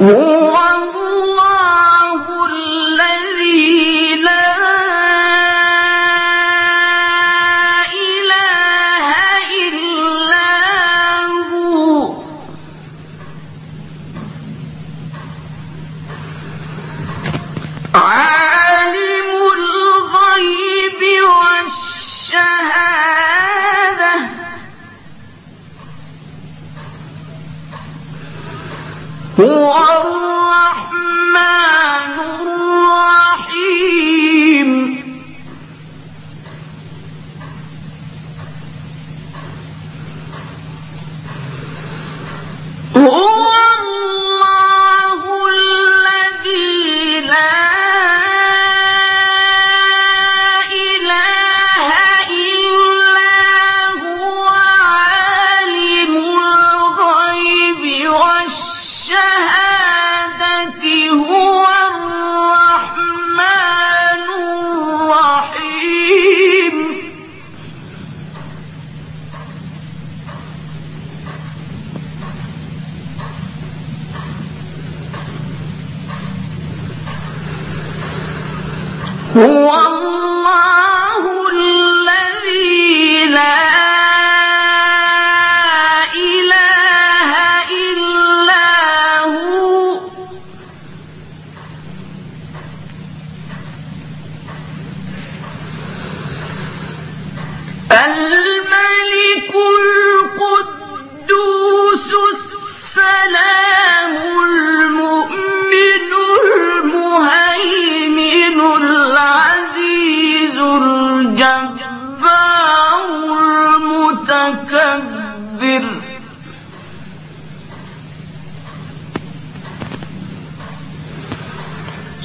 Whoa! هو الرحمن الرحيم 我?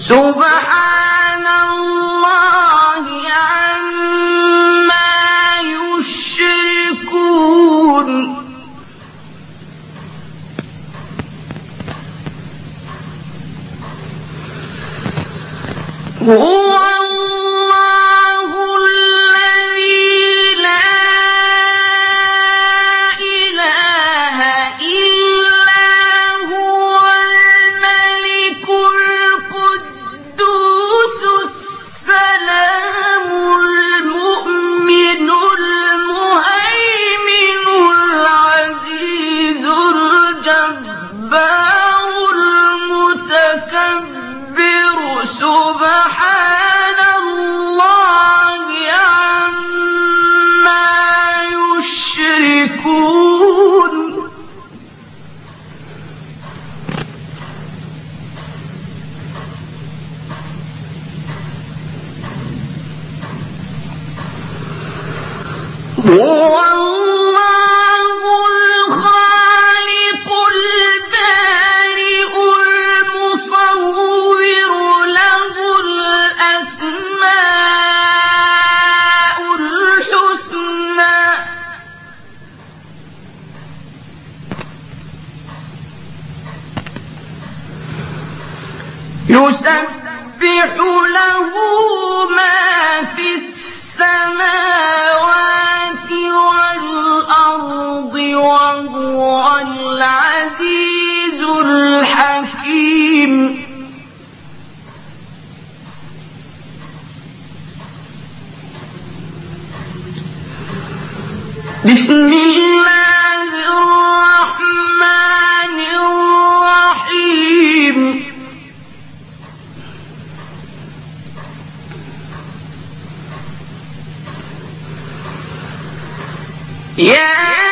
سبحان الله عما يشركون. هو سبحان الله عما يشركون. هو الله يسبح له ما في السماوات والأرض وهو العزيز الحكيم. بسم الله Yeah!